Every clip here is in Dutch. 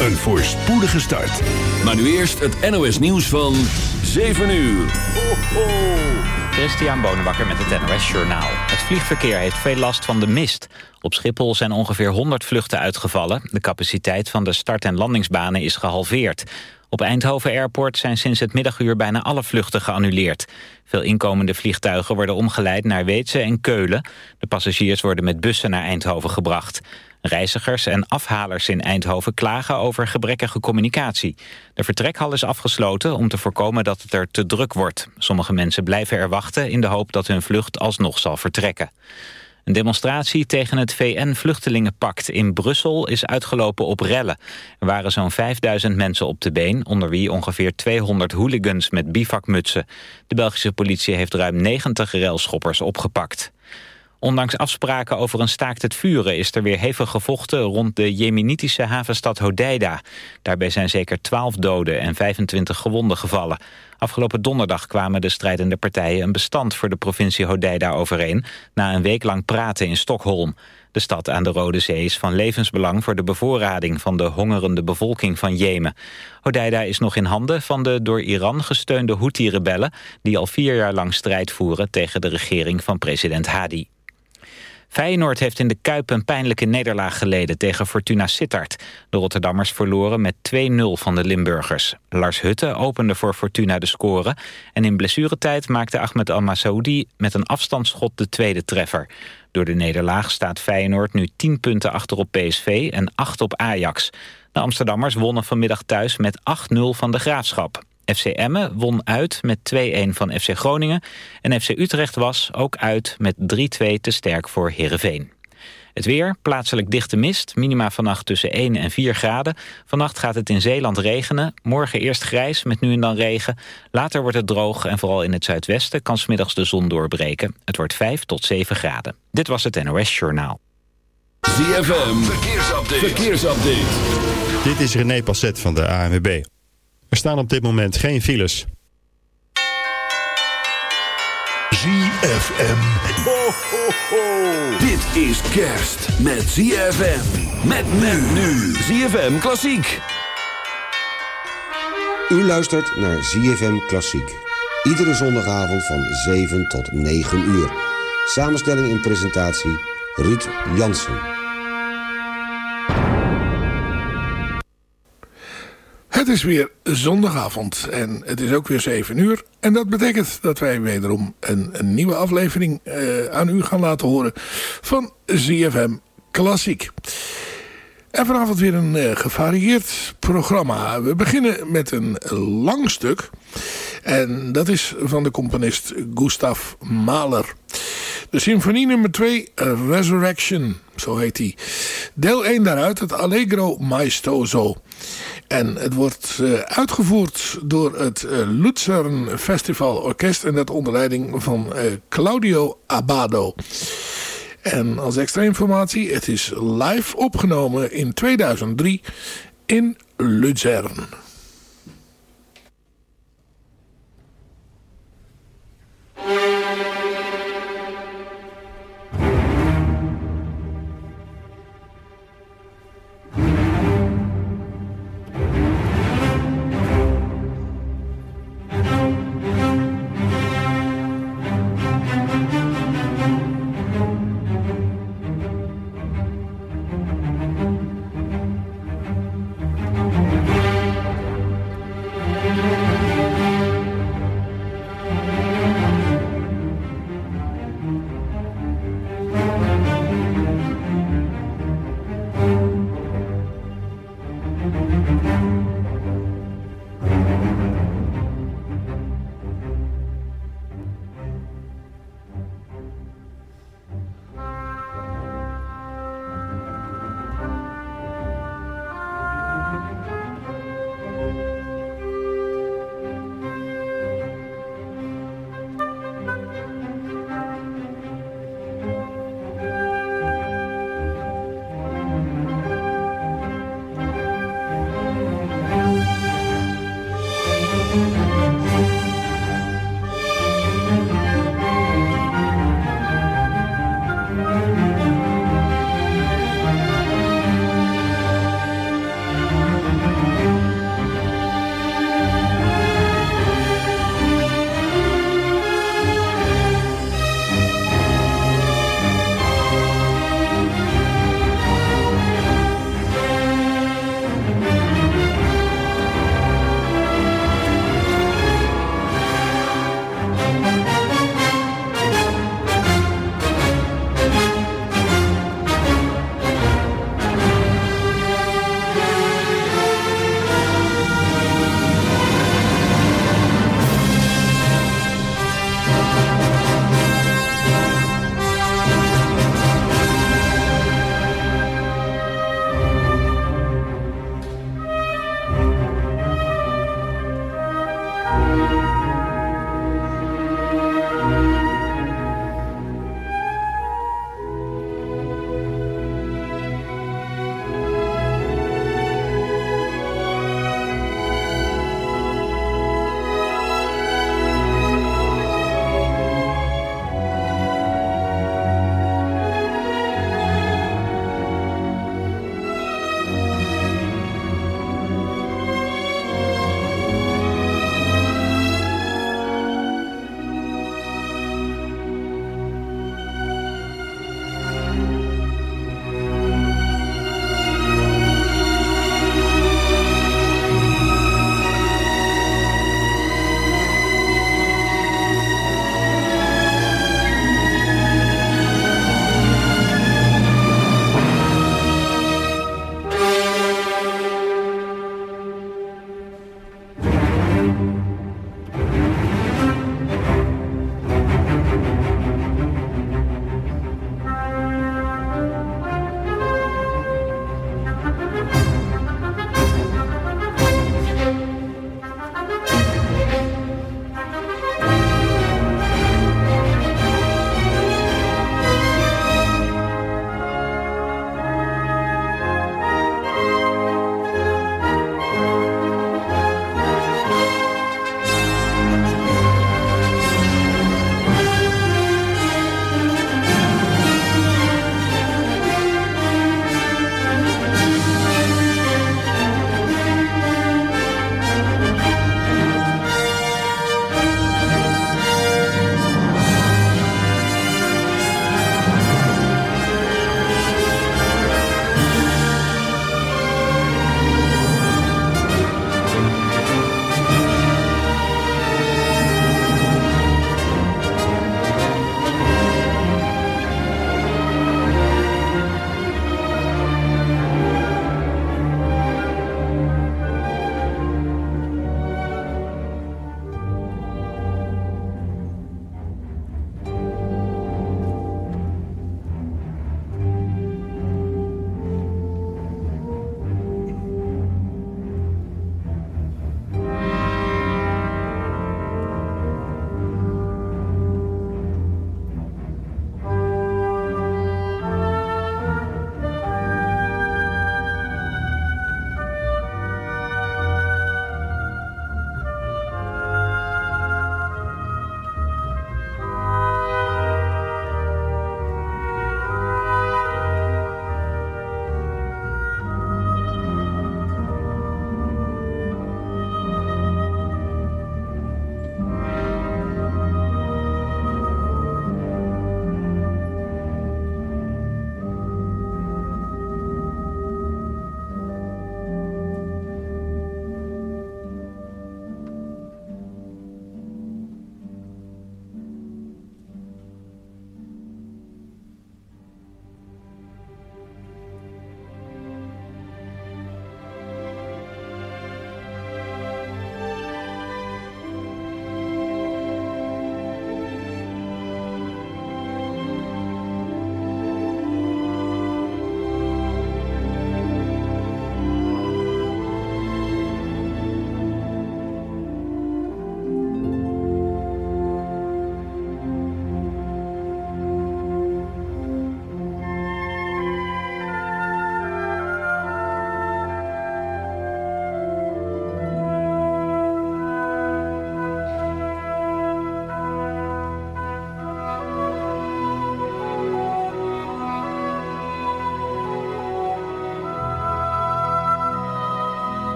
Een voorspoedige start. Maar nu eerst het NOS nieuws van 7 uur. Ho, ho. Christian Bonenbakker met het NOS Journaal. Het vliegverkeer heeft veel last van de mist. Op Schiphol zijn ongeveer 100 vluchten uitgevallen. De capaciteit van de start- en landingsbanen is gehalveerd. Op Eindhoven Airport zijn sinds het middaguur bijna alle vluchten geannuleerd. Veel inkomende vliegtuigen worden omgeleid naar Weetse en Keulen. De passagiers worden met bussen naar Eindhoven gebracht. Reizigers en afhalers in Eindhoven klagen over gebrekkige communicatie. De vertrekhal is afgesloten om te voorkomen dat het er te druk wordt. Sommige mensen blijven er wachten in de hoop dat hun vlucht alsnog zal vertrekken. Een demonstratie tegen het VN-vluchtelingenpact in Brussel is uitgelopen op rellen. Er waren zo'n 5000 mensen op de been, onder wie ongeveer 200 hooligans met bivakmutsen. De Belgische politie heeft ruim 90 relschoppers opgepakt. Ondanks afspraken over een staakt het vuren is er weer hevig gevochten rond de jemenitische havenstad Hodeida. Daarbij zijn zeker 12 doden en 25 gewonden gevallen. Afgelopen donderdag kwamen de strijdende partijen een bestand voor de provincie Hodeida overeen na een week lang praten in Stockholm. De stad aan de Rode Zee is van levensbelang voor de bevoorrading van de hongerende bevolking van Jemen. Hodeida is nog in handen van de door Iran gesteunde Houthi-rebellen die al vier jaar lang strijd voeren tegen de regering van president Hadi. Feyenoord heeft in de Kuip een pijnlijke nederlaag geleden tegen Fortuna Sittard. De Rotterdammers verloren met 2-0 van de Limburgers. Lars Hutte opende voor Fortuna de score... en in blessuretijd maakte Ahmed Al-Masoudi met een afstandsschot de tweede treffer. Door de nederlaag staat Feyenoord nu 10 punten achter op PSV en 8 op Ajax. De Amsterdammers wonnen vanmiddag thuis met 8-0 van de Graafschap. FC Emmen won uit met 2-1 van FC Groningen. En FC Utrecht was ook uit met 3-2 te sterk voor Heerenveen. Het weer, plaatselijk dichte mist, minima vannacht tussen 1 en 4 graden. Vannacht gaat het in Zeeland regenen. Morgen eerst grijs met nu en dan regen. Later wordt het droog en vooral in het zuidwesten kan smiddags de zon doorbreken. Het wordt 5 tot 7 graden. Dit was het NOS Journaal. ZFM, verkeersupdate. verkeersupdate. Dit is René Passet van de ANWB. Er staan op dit moment geen files. ZFM. Ho, ho, ho. Dit is kerst met ZFM. Met men nu. ZFM Klassiek. U luistert naar ZFM Klassiek. Iedere zondagavond van 7 tot 9 uur. Samenstelling en presentatie Ruud Jansen. Het is weer zondagavond en het is ook weer 7 uur. En dat betekent dat wij wederom een, een nieuwe aflevering uh, aan u gaan laten horen van ZFM Klassiek. En vanavond weer een uh, gevarieerd programma. We beginnen met een lang stuk. En dat is van de componist Gustav Mahler. De symfonie nummer 2, Resurrection, zo heet hij. Deel 1 daaruit, het Allegro Maestoso. En het wordt eh, uitgevoerd door het eh, Luzern Festival Orkest... en dat onder leiding van eh, Claudio Abado. En als extra informatie, het is live opgenomen in 2003 in Luzern.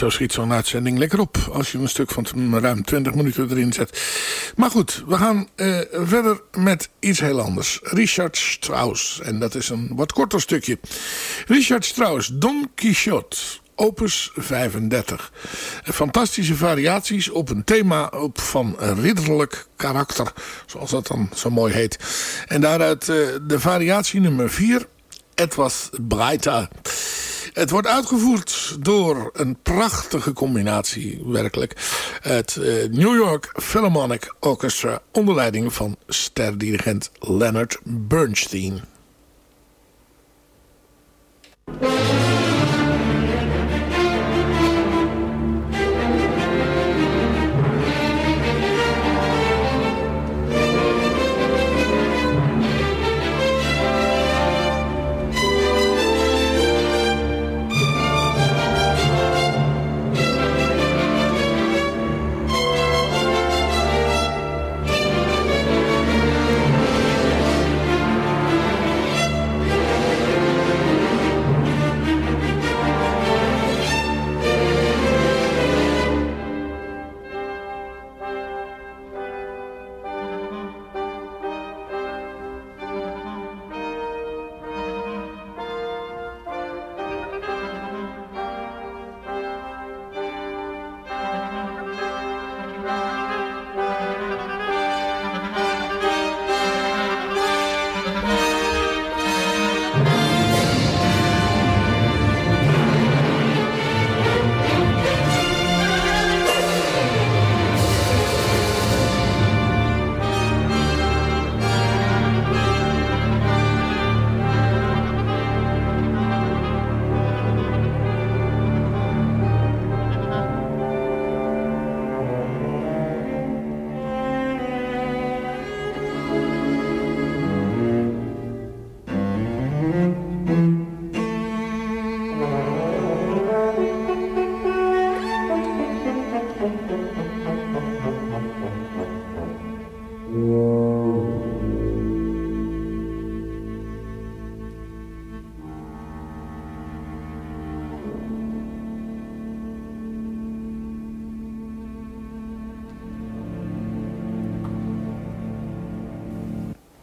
Zo schiet zo'n uitzending lekker op. Als je een stuk van ruim 20 minuten erin zet. Maar goed, we gaan uh, verder met iets heel anders. Richard Strauss. En dat is een wat korter stukje. Richard Strauss, Don Quixote. Opus 35. Fantastische variaties op een thema op van ridderlijk karakter. Zoals dat dan zo mooi heet. En daaruit uh, de variatie nummer 4. Etwas breiter. Het wordt uitgevoerd door een prachtige combinatie, werkelijk. Het uh, New York Philharmonic Orchestra onder leiding van sterdirigent Leonard Bernstein.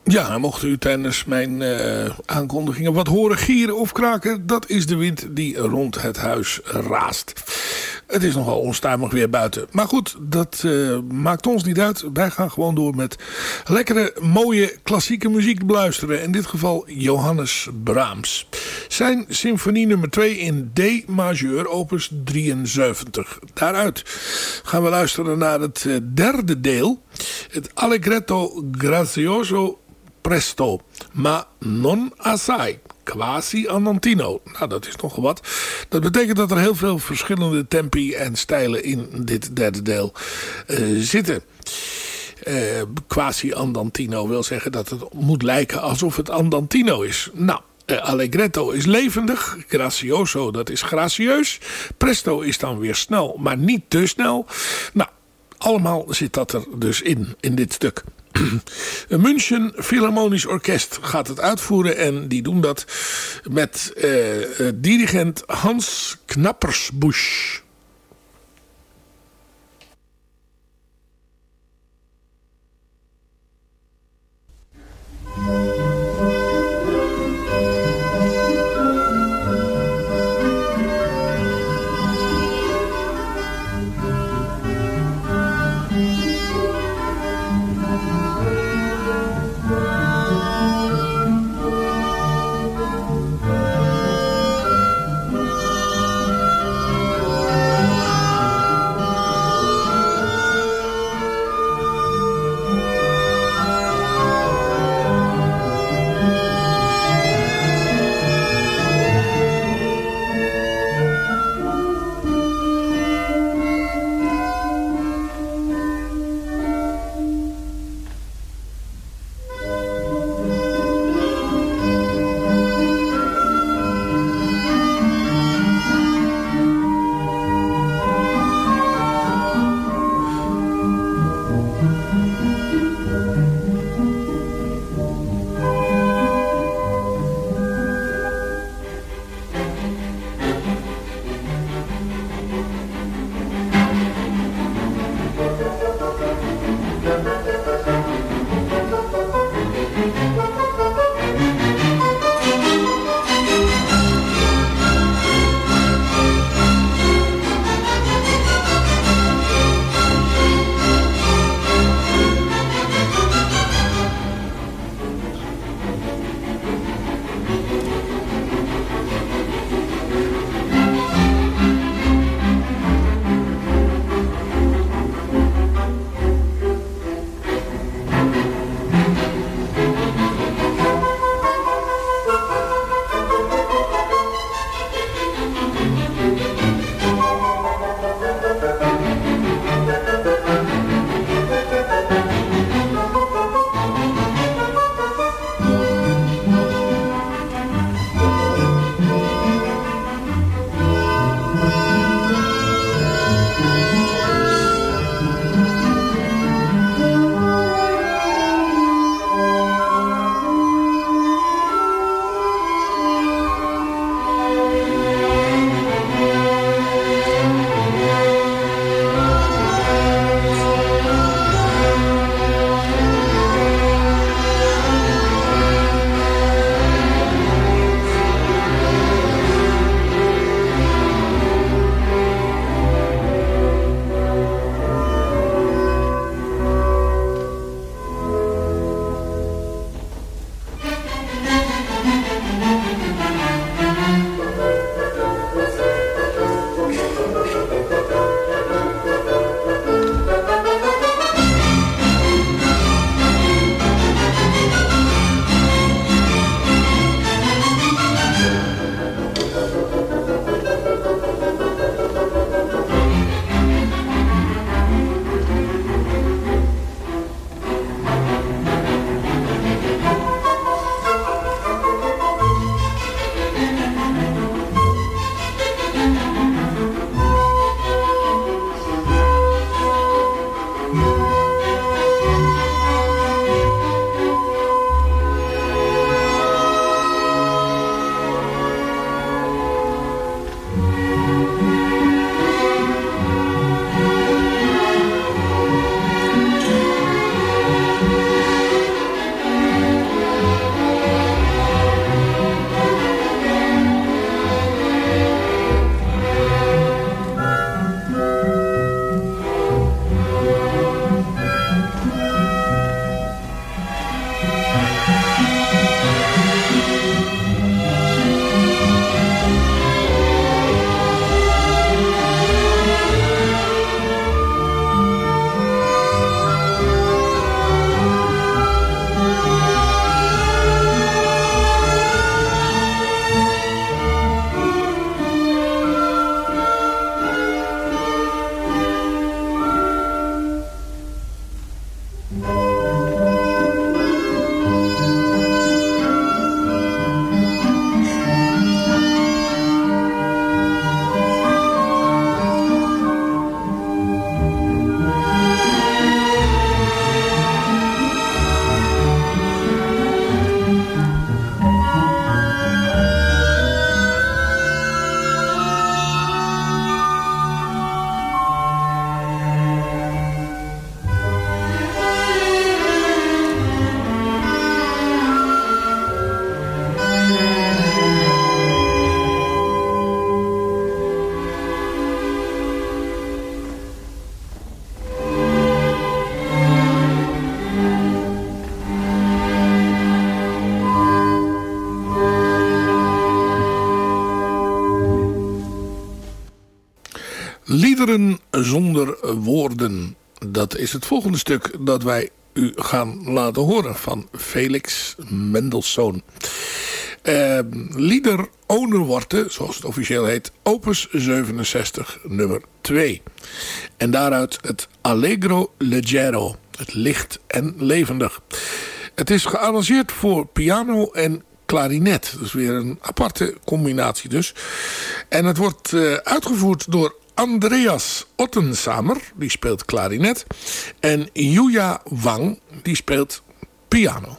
Ja, mocht u tijdens mijn uh, aankondigingen wat horen gieren of kraken... dat is de wind die rond het huis raast. Het is nogal onstuimig weer buiten. Maar goed, dat uh, maakt ons niet uit. Wij gaan gewoon door met lekkere, mooie, klassieke muziek beluisteren. In dit geval Johannes Brahms. Zijn symfonie nummer 2 in D majeur, opus 73. Daaruit gaan we luisteren naar het uh, derde deel. Het Allegretto Grazioso presto, ma non assai. Quasi andantino. Nou, dat is nogal wat. Dat betekent dat er heel veel verschillende tempi en stijlen in dit derde deel uh, zitten. Uh, quasi andantino wil zeggen dat het moet lijken alsof het andantino is. Nou, allegretto is levendig. Gracioso, dat is gracieus. Presto is dan weer snel, maar niet te snel. Nou, allemaal zit dat er dus in, in dit stuk. München Philharmonisch Orkest gaat het uitvoeren. En die doen dat met eh, eh dirigent Hans Knappersbusch. Is het volgende stuk dat wij u gaan laten horen van Felix Mendelssohn. Uh, Lieder Worte, zoals het officieel heet, opus 67, nummer 2. En daaruit het Allegro Leggero, het licht en levendig. Het is gearrangeerd voor piano en klarinet. Dat is weer een aparte combinatie dus. En het wordt uh, uitgevoerd door Andreas Ottensamer, die speelt klarinet. En Yuya Wang, die speelt piano.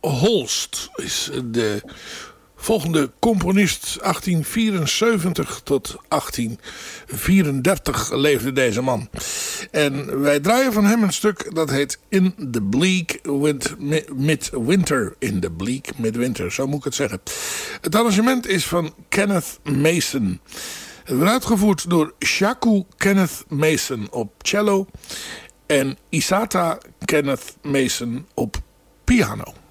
Holst is de volgende componist. 1874 tot 1834 leefde deze man. En wij draaien van hem een stuk dat heet In the Bleak Midwinter. In the Bleak Midwinter, zo moet ik het zeggen. Het arrangement is van Kenneth Mason. Het wordt uitgevoerd door Shaku Kenneth Mason op cello en Isata Kenneth Mason op piano.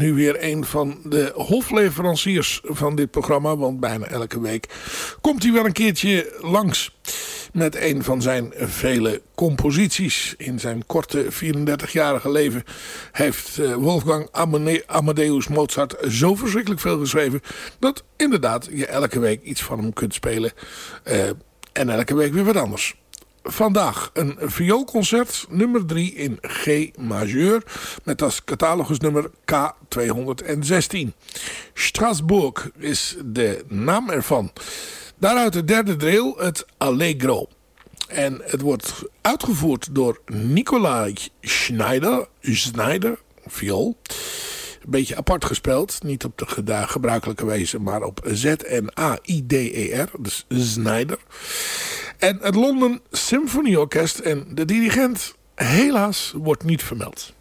Nu weer een van de hofleveranciers van dit programma. Want bijna elke week komt hij wel een keertje langs met een van zijn vele composities. In zijn korte 34-jarige leven heeft eh, Wolfgang Amadeus Mozart zo verschrikkelijk veel geschreven... dat inderdaad je elke week iets van hem kunt spelen. Uh, en elke week weer wat anders. Vandaag een vioolconcert nummer 3 in G majeur met als catalogusnummer K216. Strasbourg is de naam ervan. Daaruit de derde deel, het Allegro. En het wordt uitgevoerd door Nicolai Schneider, Schneider, viool. Een beetje apart gespeeld. Niet op de gebruikelijke wijze, maar op Z-N-A-I-D-E-R. Dus Schneider. En het London Symphony Orkest en de dirigent helaas wordt niet vermeld.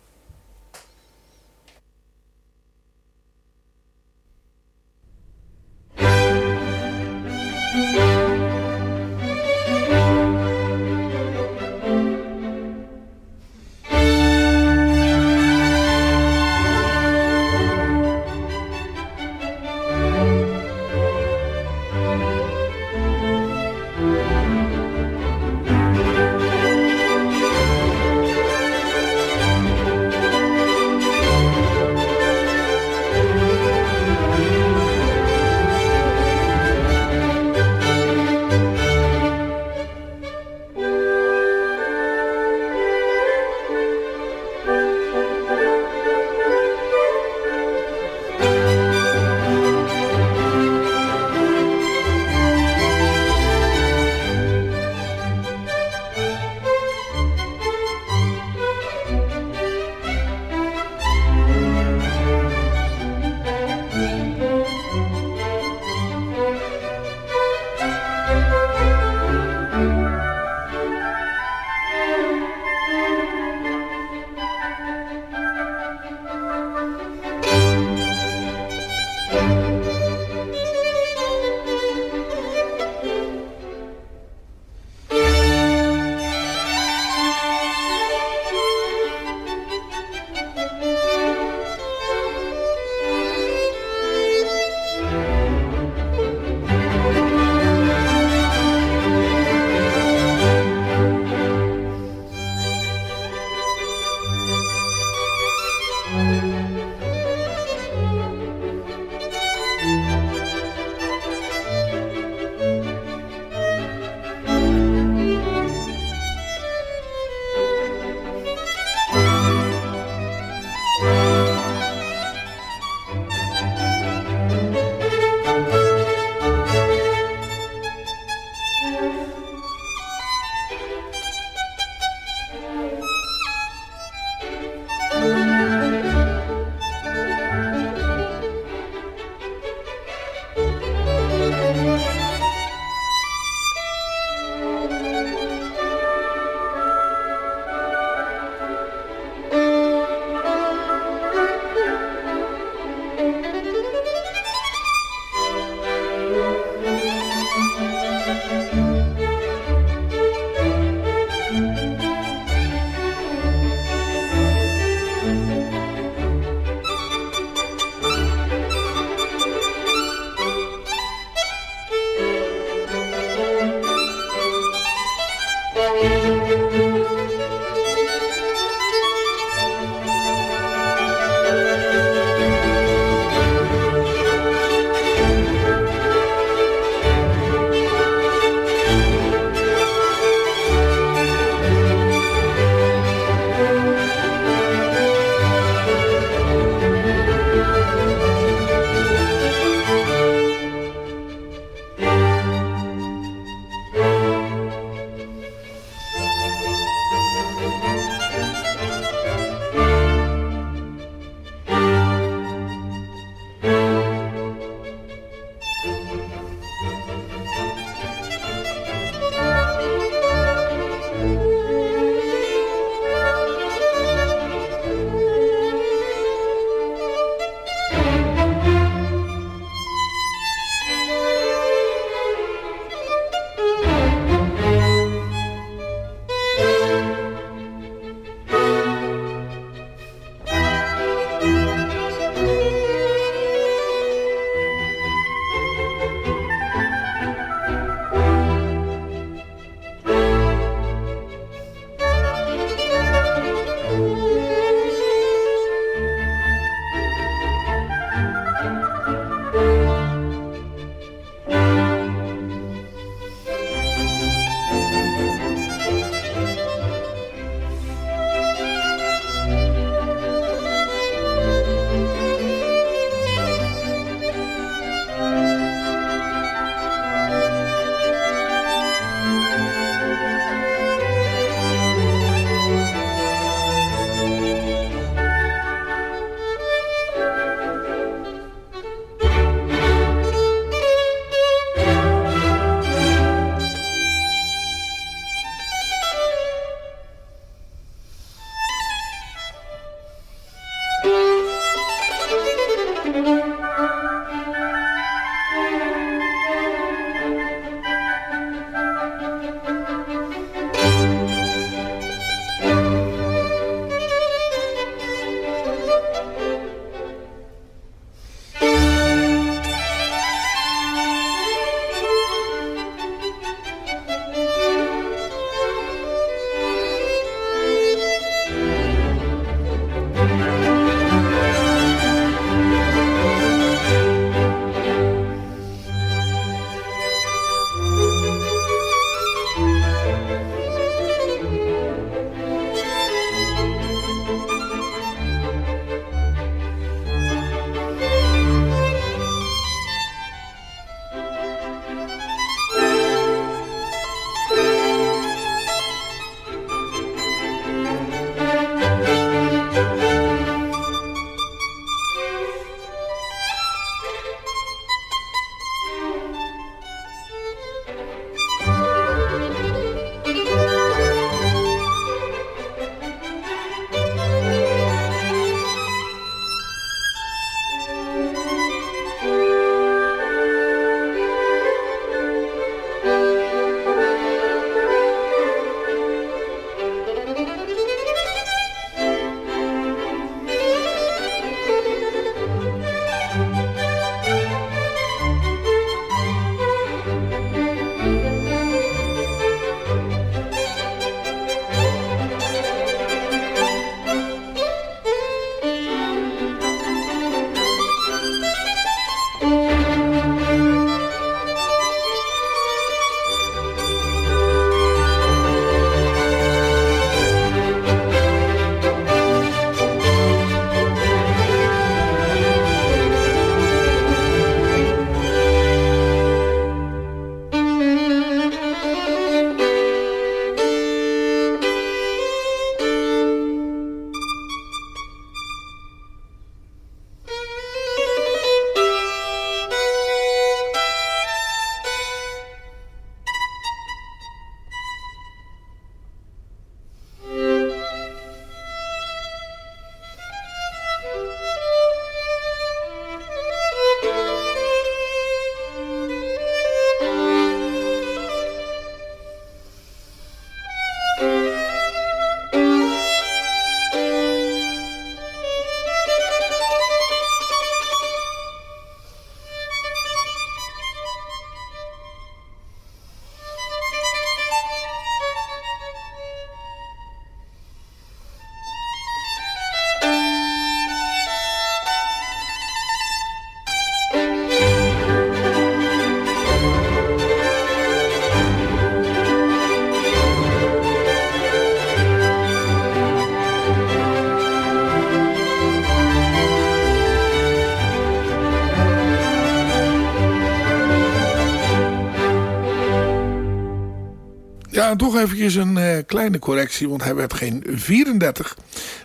Toch eventjes een uh, kleine correctie, want hij werd geen 34,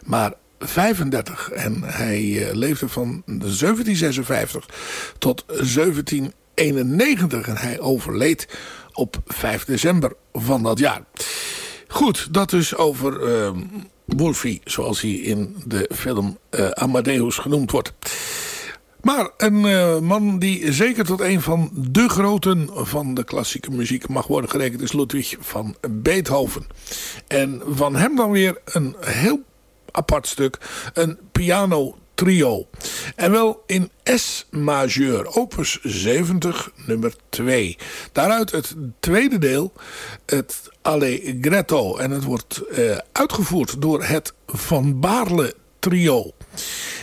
maar 35. En hij uh, leefde van 1756 tot 1791 en hij overleed op 5 december van dat jaar. Goed, dat dus over uh, Wolfie, zoals hij in de film Amadeus genoemd wordt. Maar een uh, man die zeker tot een van de groten van de klassieke muziek mag worden gerekend is Ludwig van Beethoven. En van hem dan weer een heel apart stuk, een piano trio. En wel in S majeur, opus 70, nummer 2. Daaruit het tweede deel, het Allegretto. En het wordt uh, uitgevoerd door het Van Baarle trio.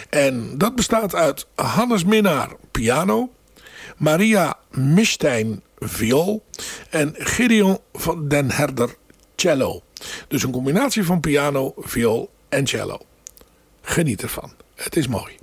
En dat bestaat uit Hannes Minnaar, piano. Maria Mistijn, viool. En Gideon van den Herder, cello. Dus een combinatie van piano, viool en cello. Geniet ervan. Het is mooi.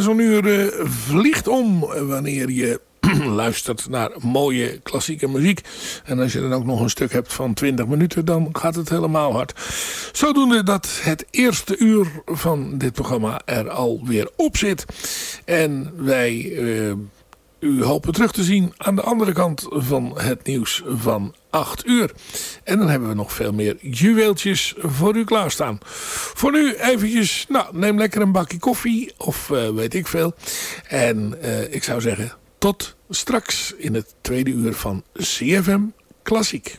Zo'n uur uh, vliegt om wanneer je luistert naar mooie klassieke muziek. En als je dan ook nog een stuk hebt van 20 minuten, dan gaat het helemaal hard. Zodoende dat het eerste uur van dit programma er alweer op zit. En wij uh, u hopen terug te zien aan de andere kant van het nieuws van 8 uur. En dan hebben we nog veel meer juweeltjes voor u klaarstaan. Voor nu eventjes, nou neem lekker een bakje koffie of uh, weet ik veel. En uh, ik zou zeggen tot straks in het tweede uur van CFM Klassiek.